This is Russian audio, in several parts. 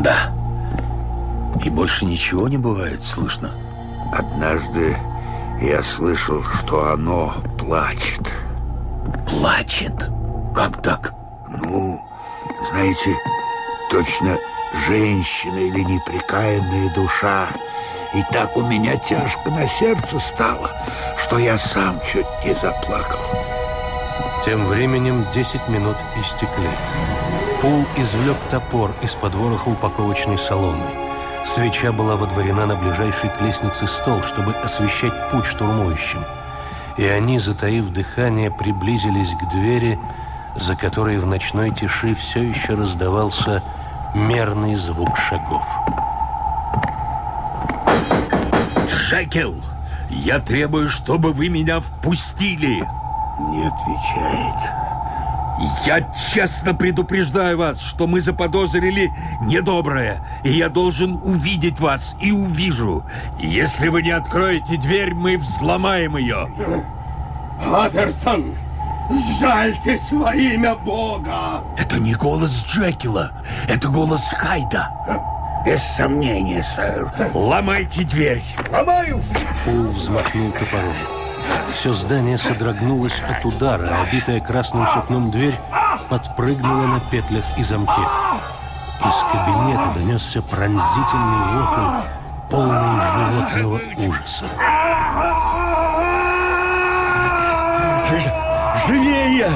Да. И больше ничего не бывает слышно. Однажды я слышал, что оно плачет. Плачет? Как так? Ну, знаете, точно женщина или неприкаянная душа. И так у меня тяжко на сердце стало, что я сам чуть не заплакал. Тем временем 10 минут истекли. Пул извлек топор из-под вороха упаковочной соломы. Свеча была водворена на ближайший к лестнице стол, чтобы освещать путь штурмующим. И они, затаив дыхание, приблизились к двери, за которой в ночной тиши все еще раздавался мерный звук шагов. Джекил, я требую, чтобы вы меня впустили. Не отвечает. Я честно предупреждаю вас, что мы заподозрили недоброе, и я должен увидеть вас и увижу. Если вы не откроете дверь, мы взломаем ее. Паттерсон, сжальтесь во имя Бога! Это не голос Джекила, это голос Хайда. Без сомнения, сэр. Ломайте дверь. Ломаю! Пул взмахнул топором. Все здание содрогнулось от удара, обитая красным сукном дверь подпрыгнула на петлях и замке. Из кабинета донесся пронзительный вопль, полный животного ужаса. Живее!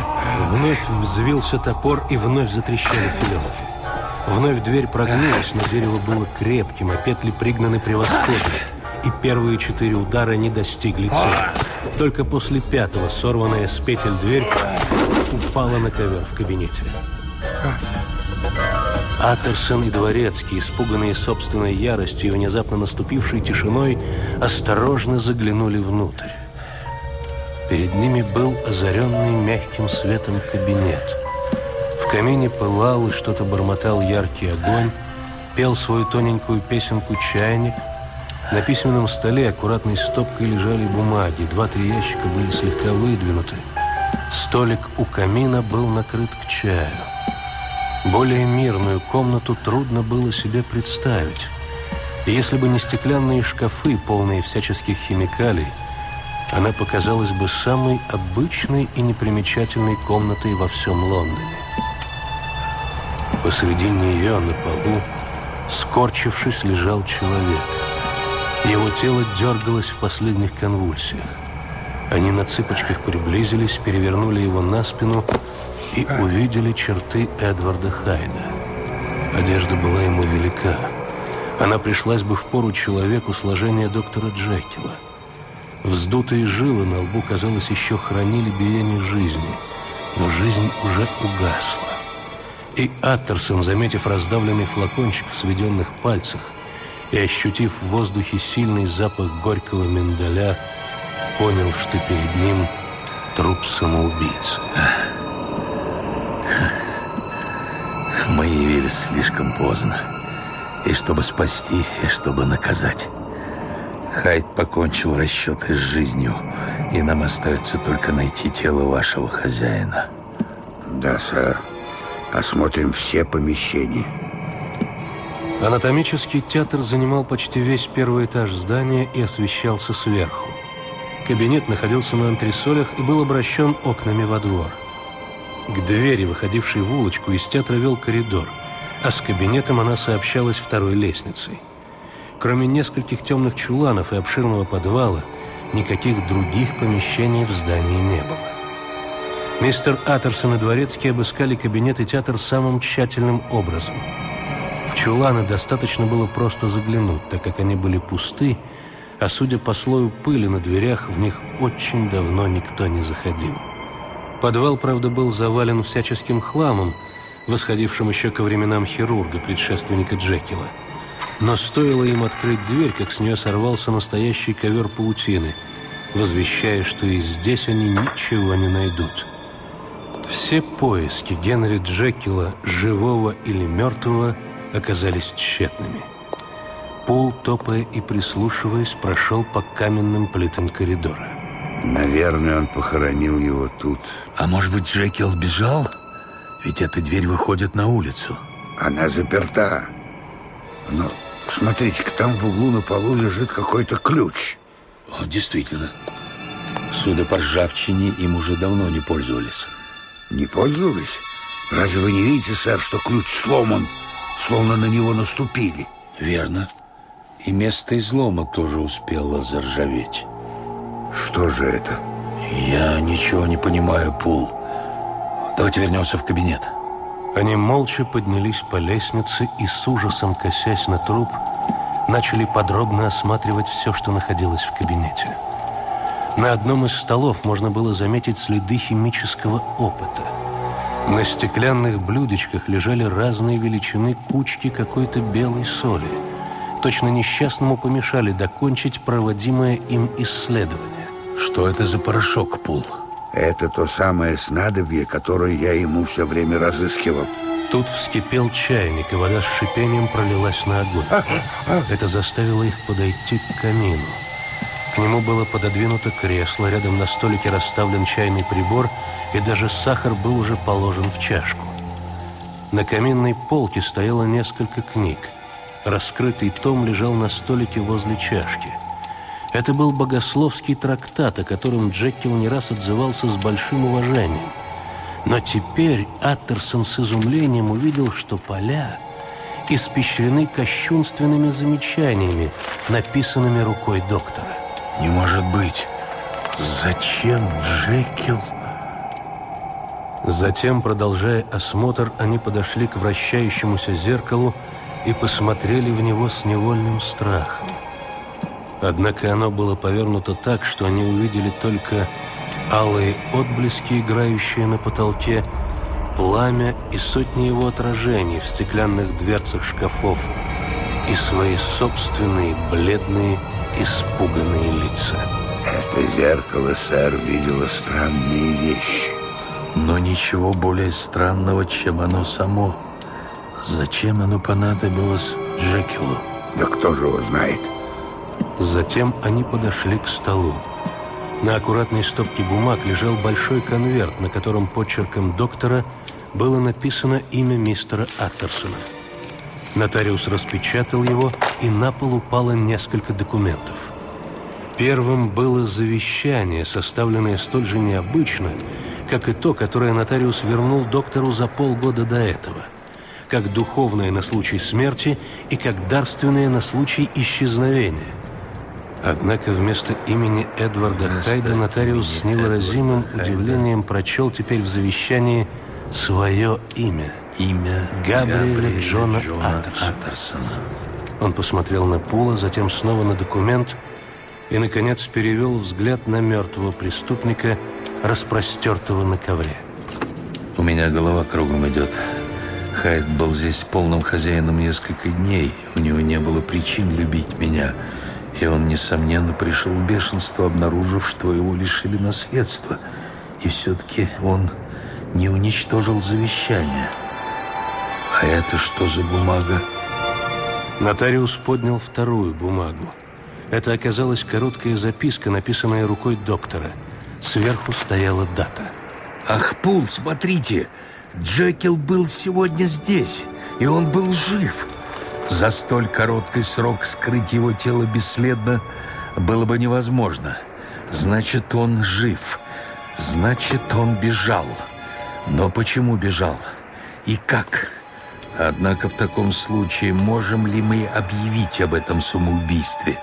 Вновь взвился топор и вновь затрещали филенки. Вновь дверь прогнулась, но дерево было крепким, а петли пригнаны превосходно. И первые четыре удара не достигли цели. Только после пятого сорванная с петель дверь упала на ковер в кабинете. Атерсон и Дворецкий, испуганные собственной яростью и внезапно наступившей тишиной, осторожно заглянули внутрь. Перед ними был озаренный мягким светом кабинет. В камине пылал и что-то бормотал яркий огонь, пел свою тоненькую песенку чайник. На письменном столе аккуратной стопкой лежали бумаги, два-три ящика были слегка выдвинуты. Столик у камина был накрыт к чаю. Более мирную комнату трудно было себе представить. Если бы не стеклянные шкафы, полные всяческих химикалий, она показалась бы самой обычной и непримечательной комнатой во всем Лондоне. Посреди нее на полу, скорчившись, лежал человек. Его тело дергалось в последних конвульсиях. Они на цыпочках приблизились, перевернули его на спину и увидели черты Эдварда Хайда. Одежда была ему велика. Она пришлась бы в пору человеку сложения доктора Джекила. Вздутые жилы на лбу, казалось, еще хранили биение жизни, но жизнь уже угасла. И Аттерсон, заметив раздавленный флакончик в сведенных пальцах и ощутив в воздухе сильный запах горького миндаля, понял, что перед ним труп самоубийцы. Мы явились слишком поздно. И чтобы спасти, и чтобы наказать. Хайд покончил расчеты с жизнью, и нам остается только найти тело вашего хозяина. Да, сэр. Осмотрим все помещения. Анатомический театр занимал почти весь первый этаж здания и освещался сверху. Кабинет находился на антресолях и был обращен окнами во двор. К двери, выходившей в улочку, из театра вел коридор, а с кабинетом она сообщалась второй лестницей. Кроме нескольких темных чуланов и обширного подвала, никаких других помещений в здании не было. Мистер Аттерсон и Дворецкий обыскали кабинет и театр самым тщательным образом. Чуланы достаточно было просто заглянуть, так как они были пусты, а судя по слою пыли на дверях, в них очень давно никто не заходил. Подвал, правда, был завален всяческим хламом, восходившим еще ко временам хирурга, предшественника Джекила. Но стоило им открыть дверь, как с нее сорвался настоящий ковер паутины, возвещая, что и здесь они ничего не найдут. Все поиски Генри Джекила, живого или мертвого, оказались тщетными. Пул, топая и прислушиваясь, прошел по каменным плитам коридора. Наверное, он похоронил его тут. А может быть, Джекил бежал? Ведь эта дверь выходит на улицу. Она заперта. Но смотрите-ка, там в углу на полу лежит какой-то ключ. О, действительно. Судя по ржавчине, им уже давно не пользовались. Не пользовались? Разве вы не видите, сэр, что ключ сломан, словно на него наступили? Верно. И место излома тоже успело заржаветь. Что же это? Я ничего не понимаю, Пул. Давайте вернемся в кабинет. Они молча поднялись по лестнице и с ужасом, косясь на труп, начали подробно осматривать все, что находилось в кабинете. На одном из столов можно было заметить следы химического опыта. На стеклянных блюдечках лежали разные величины кучки какой-то белой соли. Точно несчастному помешали докончить проводимое им исследование. Что это за порошок, Пул? Это то самое снадобье, которое я ему все время разыскивал. Тут вскипел чайник, и вода с шипением пролилась на огонь. Это заставило их подойти к камину. К нему было пододвинуто кресло, рядом на столике расставлен чайный прибор, и даже сахар был уже положен в чашку. На каминной полке стояло несколько книг. Раскрытый том лежал на столике возле чашки. Это был богословский трактат, о котором Джекил не раз отзывался с большим уважением. Но теперь Аттерсон с изумлением увидел, что поля испещрены кощунственными замечаниями, написанными рукой доктора. Не может быть. Зачем Джекил? Затем, продолжая осмотр, они подошли к вращающемуся зеркалу и посмотрели в него с невольным страхом. Однако оно было повернуто так, что они увидели только алые отблески, играющие на потолке, пламя и сотни его отражений в стеклянных дверцах шкафов и свои собственные бледные, испуганные лица. Это зеркало, сэр, видело странные вещи. Но ничего более странного, чем оно само. Зачем оно понадобилось Джекилу? Да кто же его знает? Затем они подошли к столу. На аккуратной стопке бумаг лежал большой конверт, на котором почерком доктора было написано имя мистера Аттерсона. Нотариус распечатал его, и на пол упало несколько документов. Первым было завещание, составленное столь же необычно, как и то, которое нотариус вернул доктору за полгода до этого, как духовное на случай смерти и как дарственное на случай исчезновения. Однако вместо имени Эдварда Вместо Хайда нотариус с невыразимым Эдварда Хайда. удивлением прочел теперь в завещании свое имя. Имя Габриэля Джона Джона Аттерсона. Аттерсона. Он посмотрел на Пула, затем снова на документ и, наконец, перевел взгляд на мертвого преступника, распростертого на ковре. У меня голова кругом идет. Хайд был здесь полным хозяином несколько дней. У него не было причин любить меня. И он, несомненно, пришел в бешенство, обнаружив, что его лишили наследства. И все-таки он не уничтожил завещание. А это что за бумага? Нотариус поднял вторую бумагу. Это оказалась короткая записка, написанная рукой доктора. Сверху стояла дата. Ах, Пул, смотрите! Джекил был сегодня здесь, и он был жив. За столь короткий срок скрыть его тело бесследно было бы невозможно. Значит, он жив. Значит, он бежал. Но почему бежал? И как? Однако в таком случае можем ли мы объявить об этом самоубийстве?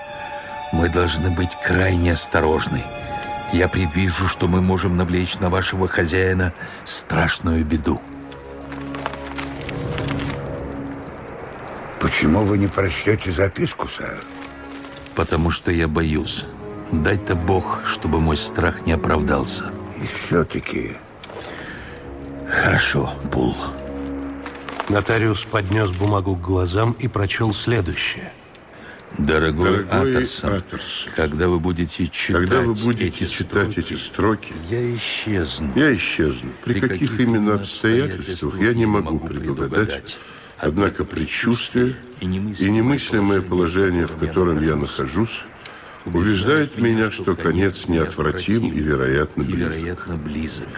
Мы должны быть крайне осторожны. Я предвижу, что мы можем навлечь на вашего хозяина страшную беду. Почему вы не прочтете записку, сэр? Потому что я боюсь. Дай-то Бог, чтобы мой страх не оправдался. И все-таки... Хорошо, Пул. Нотариус поднес бумагу к глазам и прочел следующее. Дорогой, Дорогой Аттерсон, когда вы будете читать Когда вы будете эти читать строки, эти строки, я исчезну. я исчезну. При, каких, именно обстоятельствах, я не могу предугадать. Однако предчувствие и немыслимое положение, в котором я нахожусь, убеждает меня, что конец неотвратим и, вероятно, и, близок. вероятно, близок.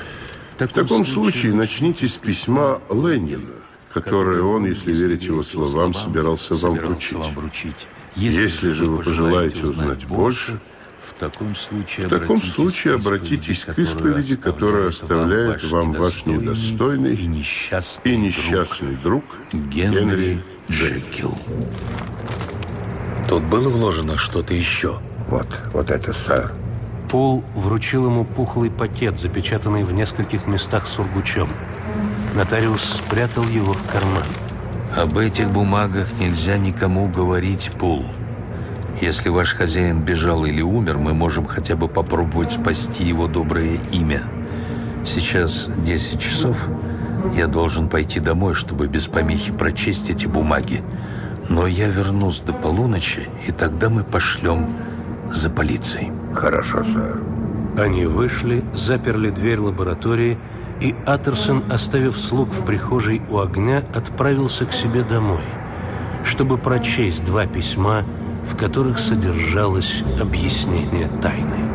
В таком случае начните с письма Ленина, которое он, если верить его словам, собирался вам вручить. Если же вы пожелаете узнать больше, в таком случае, в таком случае обратитесь к исповеди, которая оставляет вам ваш недостойный и несчастный, и несчастный друг, друг Генри Джекил. Тут было вложено что-то еще? Вот, вот это, сэр. Пол вручил ему пухлый пакет, запечатанный в нескольких местах сургучом. Нотариус спрятал его в карман. Об этих бумагах нельзя никому говорить, Пул. Если ваш хозяин бежал или умер, мы можем хотя бы попробовать спасти его доброе имя. Сейчас 10 часов. Я должен пойти домой, чтобы без помехи прочесть эти бумаги. Но я вернусь до полуночи, и тогда мы пошлем за полицией. Хорошо, сэр. Они вышли, заперли дверь лаборатории, и Аттерсон, оставив слуг в прихожей у огня, отправился к себе домой, чтобы прочесть два письма, в которых содержалось объяснение тайны.